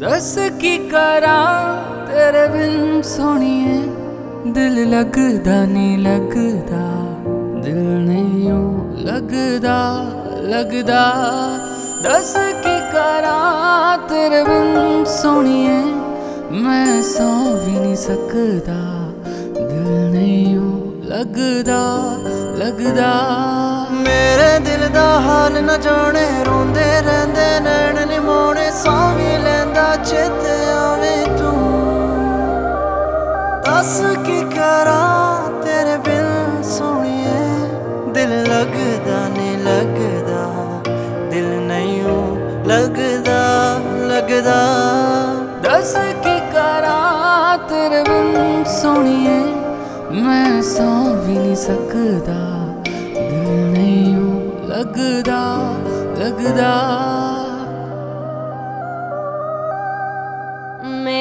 ਦੱਸ ਕੀ ਕਰਾਂ ਤੇਰੇ ਬਿਨ ਸੋਣੀਏ ਦਿਲ ਲੱਗਦਾ ਨਹੀਂ ਲੱਗਦਾ, ਦਿਲ ਨਹੀਂ ਉਹ ਲੱਗਦਾ ਲੱਗਦਾ। ਦੱਸ ਕੀ ਕਰਾਂ ਤੇਰੇ ਬਿਨ ਸੋਣੀਏ ਮੈਂ ਸੌ ਵੀ ਨਹੀਂ ਸਕਦਾ, ਦਿਲ ਨਹੀਂ ਉਹ ਲੱਗਦਾ ਲੱਗਦਾ। ਮੇਰੇ ਦਿਲ ਦਾ ਹਾਲ ਨਾ ਜਾਣੇ, ਰੋਂਦੇ ਰਹਿੰਦੇ, ਨੈਣ ਨਿਮੋਣੇ ਸਾਹ ਵੀ ਚਿੱਤ ਆਵੇਂ ਤੂੰ ਦੱਸ ਕੀ ਕਰਾਂ ਤੇਰੇ ਬਿਨ ਸੋਹਣੀਏ ਦਿਲ ਲੱਗਦਾ ਨਹੀਂ ਲੱਗਦਾ ਦਿਲ ਨਹੀਂ ਓ ਲੱਗਦਾ ਲੱਗਦਾ ਦੱਸ ਕੀ ਕਰਾਂ ਤੇਰੇ ਬਿਨ ਸੋਣੀਏ ਮੈਂ ਸੌ ਵੀ ਨਹੀਂ ਸਕਦਾ ਦਿਲ ਨਹੀਂ ਓ ਲੱਗਦਾ ਲੱਗਦਾ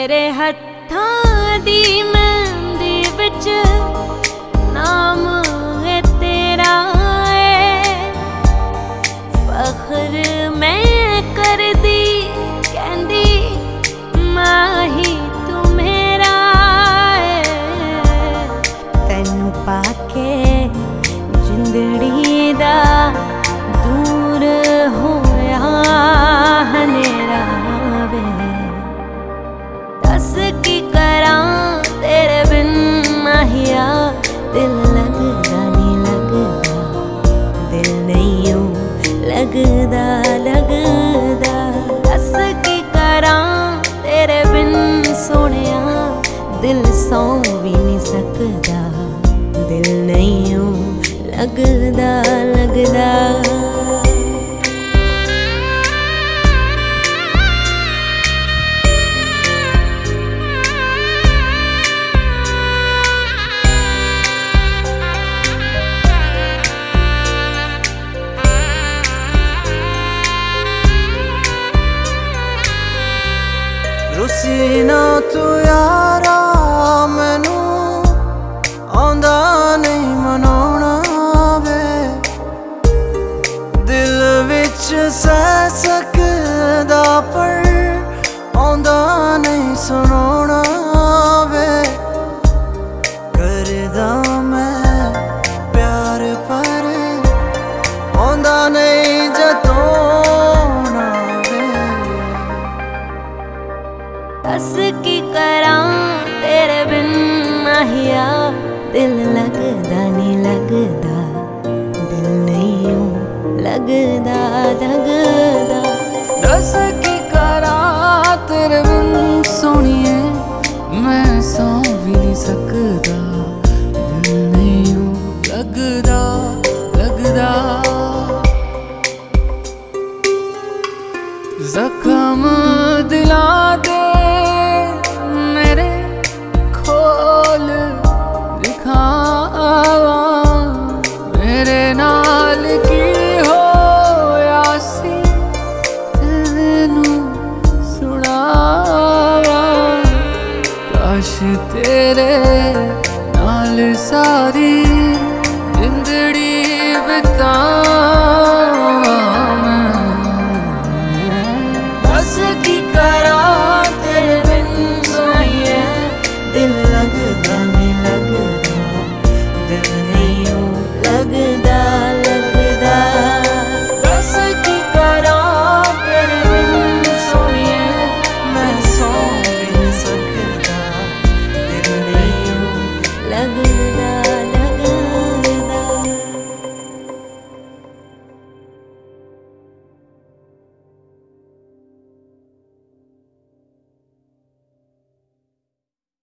ਮੇਰੇ ਹੱਥਾਂ ਦੀ ਮਹਿੰਦੀ ਵਿੱਚ ਨਾਮ ਸੌ ਵੀ ਨਹੀਂ ਸਕਦਾ। ਦਿਲ ਨਹੀਂ ਉਹ ਲੱਗਦਾ ਲੱਗਦਾ। ਰੁੱਸੀ ਨਾ ਤੂੰ ਵਿੱਚ ਸਹਿ ਸਕਦਾ ਪਰ ਆਉਂਦਾ ਨਹੀਂ, ਸੁਣਾਉਣਾ ਵੇ। ਕਰਦਾ ਮੈਂ ਪਿਆਰ ਪਰ ਆਉਂਦਾ ਨਹੀਂ ਜਤੋਣਾ ਵੇ। ਦੱਸ ਕੀ ਕਰਾਂ ਤੇਰੇ ਬਿਨ, ਮਾਹੀਆ, ਦਿਲ ਲੱਗਦਾ ਬਿਨ ਮੈਂ ਸੌ ਵੀ ਨਹੀਂ ਸਕਦਾ। सारी जिंदड़ी बिता